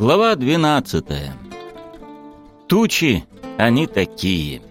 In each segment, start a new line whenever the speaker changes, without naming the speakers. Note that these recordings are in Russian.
Глава 12. Тучи, они такие.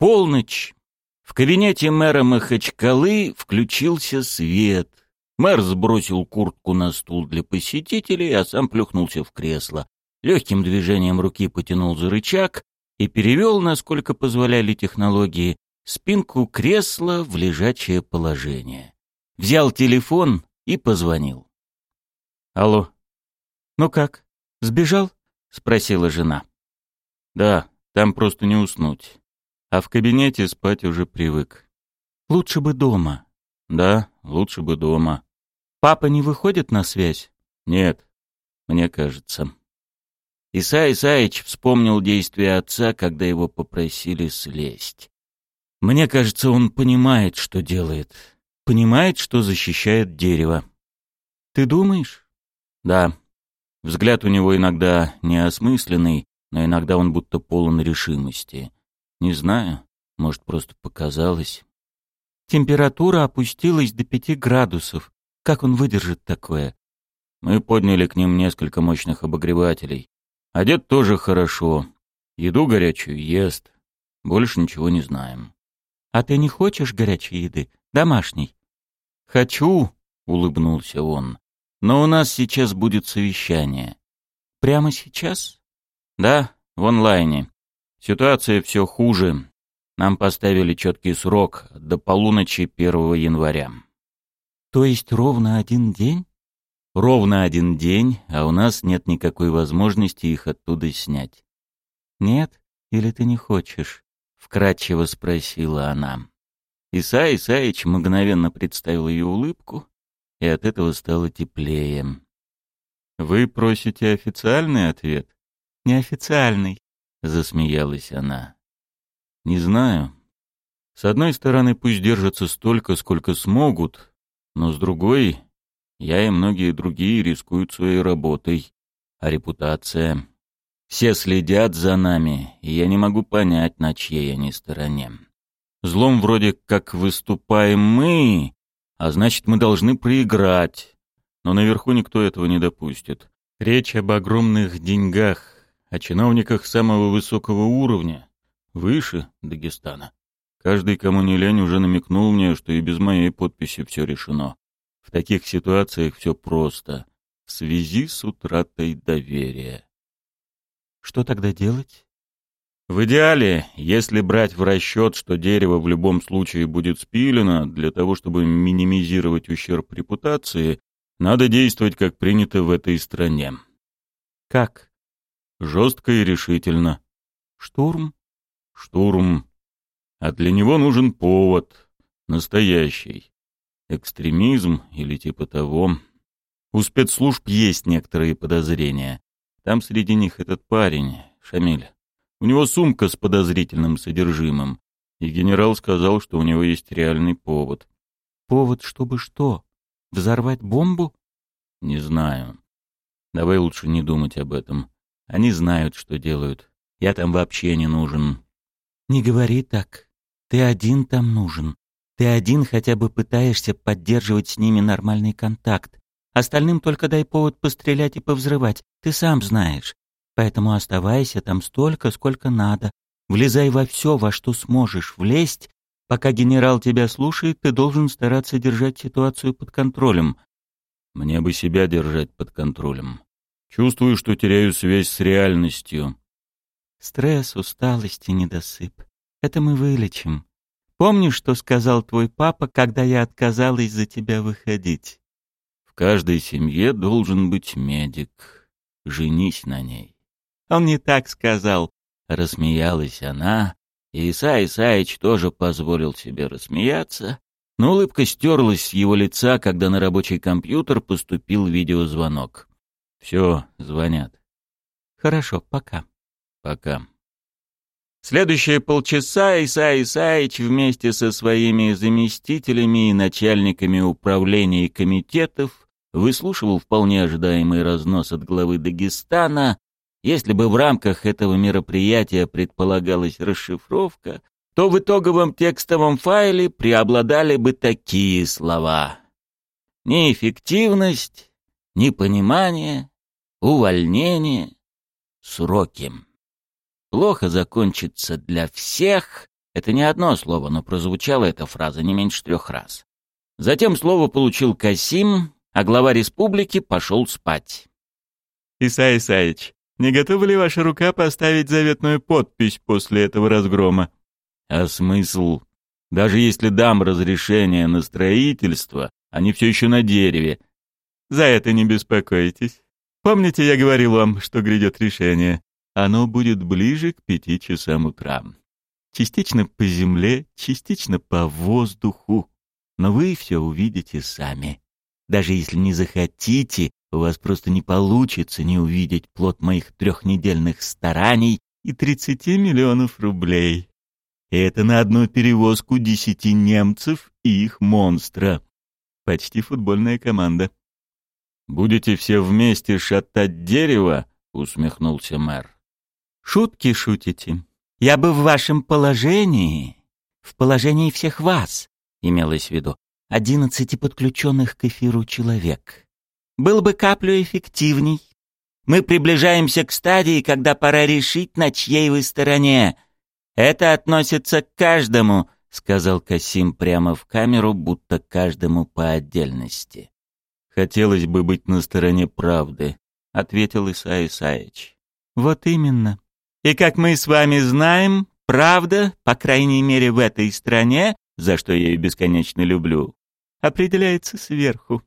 Полночь. В кабинете мэра Махачкалы включился свет. Мэр сбросил куртку на стул для посетителей, а сам плюхнулся в кресло. Легким движением руки потянул за рычаг и перевел, насколько позволяли технологии, спинку кресла в лежачее положение взял телефон и позвонил. «Алло. Ну как, сбежал?» — спросила жена. «Да, там просто не уснуть. А в кабинете спать уже привык». «Лучше бы дома». «Да, лучше бы дома». «Папа не выходит на связь?» «Нет, мне кажется». Исай Исаич вспомнил действия отца, когда его попросили слезть. «Мне кажется, он понимает, что делает понимает, что защищает дерево. Ты думаешь? Да. Взгляд у него иногда неосмысленный, но иногда он будто полон решимости. Не знаю, может, просто показалось. Температура опустилась до пяти градусов. Как он выдержит такое? Мы подняли к ним несколько мощных обогревателей. Одет тоже хорошо. Еду горячую ест. Больше ничего не знаем. А ты не хочешь горячей еды? Домашней? «Хочу», — улыбнулся он, — «но у нас сейчас будет совещание». «Прямо сейчас?» «Да, в онлайне. Ситуация все хуже. Нам поставили четкий срок до полуночи 1 января». «То есть ровно один день?» «Ровно один день, а у нас нет никакой возможности их оттуда снять». «Нет? Или ты не хочешь?» — вкратчиво спросила она. Иса Исаич мгновенно представил ее улыбку, и от этого стало теплее. «Вы просите официальный ответ?» «Неофициальный», — засмеялась она. «Не знаю. С одной стороны, пусть держатся столько, сколько смогут, но с другой, я и многие другие рискуют своей работой, а репутация. Все следят за нами, и я не могу понять, на чьей они стороне. Злом вроде как выступаем мы, а значит, мы должны проиграть. Но наверху никто этого не допустит. Речь об огромных деньгах, о чиновниках самого высокого уровня, выше Дагестана. Каждый, кому не лень, уже намекнул мне, что и без моей подписи все решено. В таких ситуациях все просто. В связи с утратой доверия. Что тогда делать? В идеале, если брать в расчет, что дерево в любом случае будет спилено, для того, чтобы минимизировать ущерб репутации, надо действовать, как принято в этой стране. Как? Жестко и решительно. Штурм? Штурм. А для него нужен повод. Настоящий. Экстремизм или типа того. У спецслужб есть некоторые подозрения. Там среди них этот парень, Шамиль. У него сумка с подозрительным содержимым, и генерал сказал, что у него есть реальный повод. Повод, чтобы что? Взорвать бомбу? Не знаю. Давай лучше не думать об этом. Они знают, что делают. Я там вообще не нужен. Не говори так. Ты один там нужен. Ты один хотя бы пытаешься поддерживать с ними нормальный контакт. Остальным только дай повод пострелять и повзрывать. Ты сам знаешь. Поэтому оставайся там столько, сколько надо. Влезай во все, во что сможешь влезть. Пока генерал тебя слушает, ты должен стараться держать ситуацию под контролем. Мне бы себя держать под контролем. Чувствую, что теряю связь с реальностью. Стресс, усталость и недосып. Это мы вылечим. Помнишь, что сказал твой папа, когда я отказалась за тебя выходить? В каждой семье должен быть медик. Женись на ней. Он не так сказал. Рассмеялась она, и Иса Исаич тоже позволил себе рассмеяться, но улыбка стерлась с его лица, когда на рабочий компьютер поступил видеозвонок. «Все, звонят». «Хорошо, пока». «Пока». Следующие полчаса Иса Исаич вместе со своими заместителями и начальниками управлений и комитетов выслушивал вполне ожидаемый разнос от главы Дагестана, если бы в рамках этого мероприятия предполагалась расшифровка, то в итоговом текстовом файле преобладали бы такие слова. Неэффективность, непонимание, увольнение, сроки. Плохо закончится для всех. Это не одно слово, но прозвучала эта фраза не меньше трех раз. Затем слово получил Касим, а глава республики пошел спать.
«Исай Исаевич, не готова ли ваша рука поставить заветную подпись после этого разгрома?»
«А смысл? Даже если дам разрешение на строительство, они все еще на дереве».
«За это не беспокойтесь. Помните, я говорил вам, что грядет решение? Оно будет ближе к пяти часам утра. Частично по земле, частично по воздуху. Но вы все увидите сами. Даже если не захотите, у вас просто не получится не увидеть плод моих трехнедельных стараний и 30 миллионов рублей. И это на одну перевозку десяти немцев и их монстра. Почти футбольная команда.
«Будете все вместе шатать дерево?» — усмехнулся мэр.
«Шутки шутите. Я бы в вашем положении, в положении всех вас, имелось в виду, одиннадцати подключенных к эфиру человек. Был бы каплю эффективней. Мы приближаемся к стадии, когда пора решить, на чьей вы стороне. Это относится к каждому, сказал Касим прямо в камеру, будто каждому по отдельности.
Хотелось бы быть на стороне правды, ответил Исаий Исаевич.
Вот именно. И как мы с вами знаем, правда, по крайней мере в этой стране, за что я ее бесконечно люблю, определяется сверху.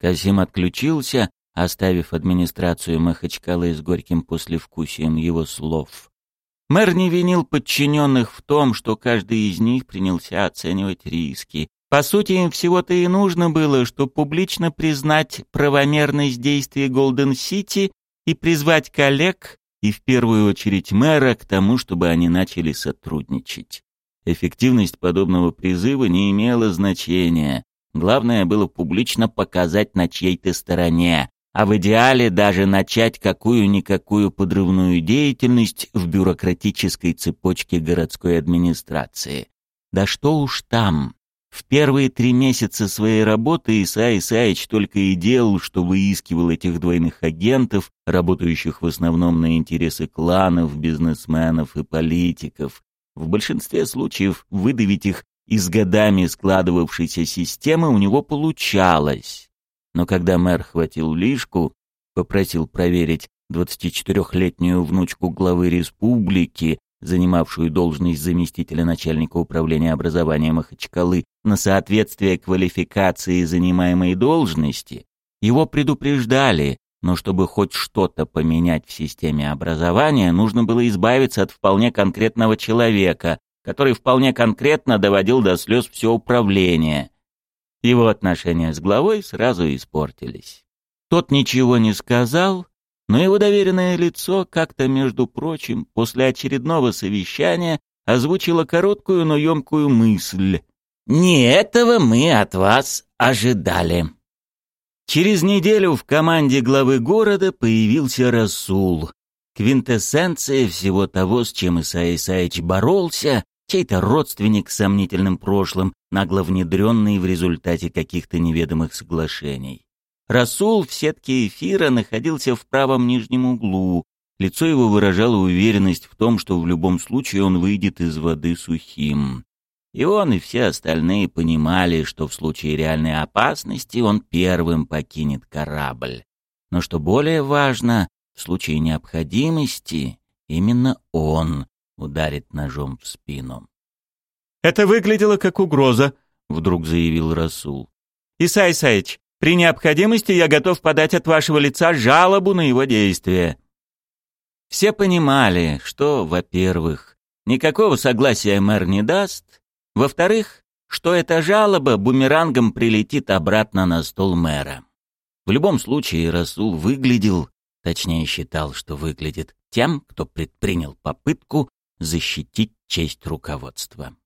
Казим отключился, оставив администрацию Махачкалы с горьким послевкусием его слов. Мэр не винил подчиненных в том, что каждый из них принялся оценивать риски. По сути, им всего-то и нужно было, чтобы публично признать правомерность действий Голден-Сити и призвать коллег, и в первую очередь мэра, к тому, чтобы они начали сотрудничать. Эффективность подобного призыва не имела значения. Главное было публично показать на чьей-то стороне, а в идеале даже начать какую-никакую подрывную деятельность в бюрократической цепочке городской администрации. Да что уж там. В первые три месяца своей работы Исай Исаевич только и делал, что выискивал этих двойных агентов, работающих в основном на интересы кланов, бизнесменов и политиков, в большинстве случаев выдавить их из годами складывавшейся системы у него получалось. Но когда мэр хватил лишку, попросил проверить 24-летнюю внучку главы республики, занимавшую должность заместителя начальника управления образования Махачкалы, на соответствие квалификации занимаемой должности, его предупреждали, но чтобы хоть что-то поменять в системе образования, нужно было избавиться от вполне конкретного человека, который вполне конкретно доводил до слез все управление. Его отношения с главой сразу испортились. Тот ничего не сказал, но его доверенное лицо как-то, между прочим, после очередного совещания озвучило короткую, но емкую мысль. «Не этого мы от вас ожидали». Через неделю в команде главы города появился Расул. Квинтэссенция всего того, с чем Исаий Исаевич боролся, чей-то родственник с сомнительным прошлым, нагло внедренный в результате каких-то неведомых соглашений. Расул в сетке эфира находился в правом нижнем углу. Лицо его выражало уверенность в том, что в любом случае он выйдет из воды сухим. И он, и все остальные понимали, что в случае реальной опасности он первым покинет корабль. Но что более важно, в случае необходимости именно он ударит ножом в спину.
«Это выглядело как угроза», —
вдруг заявил Расул.
«Исай Исаич, при необходимости я готов подать от вашего лица жалобу на его действия».
Все понимали, что, во-первых, никакого согласия мэр не даст, во-вторых, что эта жалоба бумерангом прилетит обратно на стол мэра. В любом случае Расул выглядел, точнее считал, что выглядит тем, кто предпринял попытку защитить честь руководства.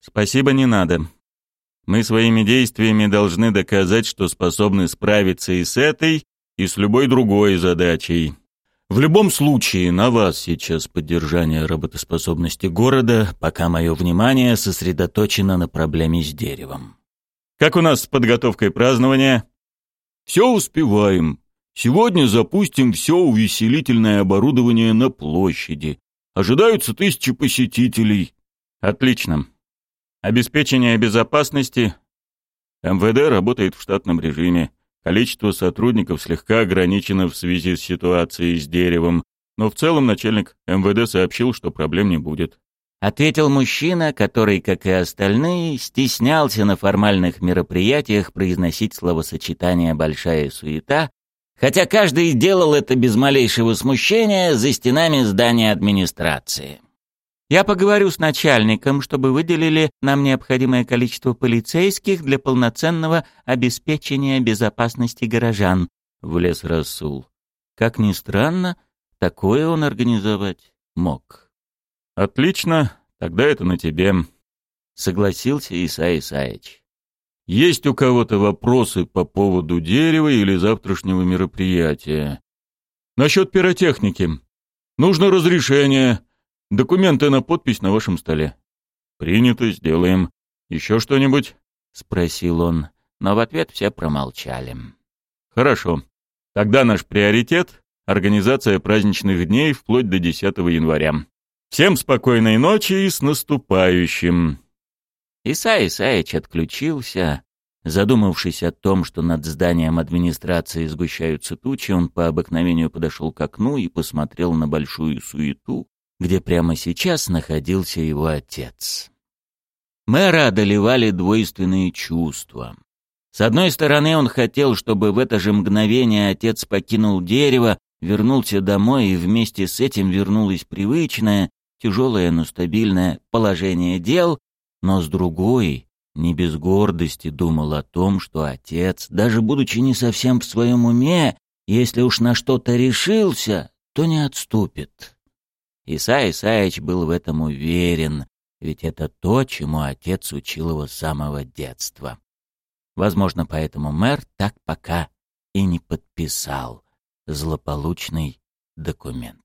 «Спасибо, не надо. Мы своими действиями должны доказать, что способны справиться и с этой, и с любой другой задачей. В любом случае, на вас сейчас поддержание работоспособности города, пока мое внимание сосредоточено на проблеме с деревом. Как у нас с подготовкой празднования?
Все успеваем. Сегодня запустим все увеселительное оборудование на площади. Ожидаются тысячи посетителей.
Отлично. Обеспечение безопасности. МВД работает в штатном режиме. Количество сотрудников слегка ограничено в связи с ситуацией с деревом, но в целом начальник МВД сообщил, что проблем не будет.
Ответил мужчина, который, как и остальные, стеснялся на формальных мероприятиях произносить словосочетание «большая суета», хотя каждый делал это без малейшего смущения за стенами здания администрации. Я поговорю с начальником, чтобы выделили нам необходимое количество полицейских для полноценного обеспечения безопасности горожан, — влез Расул. Как ни странно, такое он организовать мог.
«Отлично, тогда это на тебе», — согласился Исай Исаевич. «Есть у кого-то вопросы по поводу дерева или завтрашнего мероприятия? Насчет пиротехники. Нужно разрешение, Документы на подпись на вашем столе. Принято, сделаем. Еще что-нибудь?
Спросил он, но в ответ все промолчали.
Хорошо. Тогда наш приоритет — организация праздничных дней вплоть до 10 января. Всем спокойной ночи и с наступающим.
Исай Исаевич отключился. Задумавшись о том, что над зданием администрации сгущаются тучи, он по обыкновению подошел к окну и посмотрел на большую суету, где прямо сейчас находился его отец. Мэра одолевали двойственные чувства. С одной стороны, он хотел, чтобы в это же мгновение отец покинул дерево, вернулся домой, и вместе с этим вернулось привычное, тяжелое, но стабильное положение дел, но с другой, не без гордости думал о том, что отец, даже будучи не совсем в своем уме, если уж на что-то решился, то не отступит. Исай Исаевич был в этом уверен, ведь это то, чему отец учил его с самого детства. Возможно, поэтому мэр так пока и не подписал злополучный документ.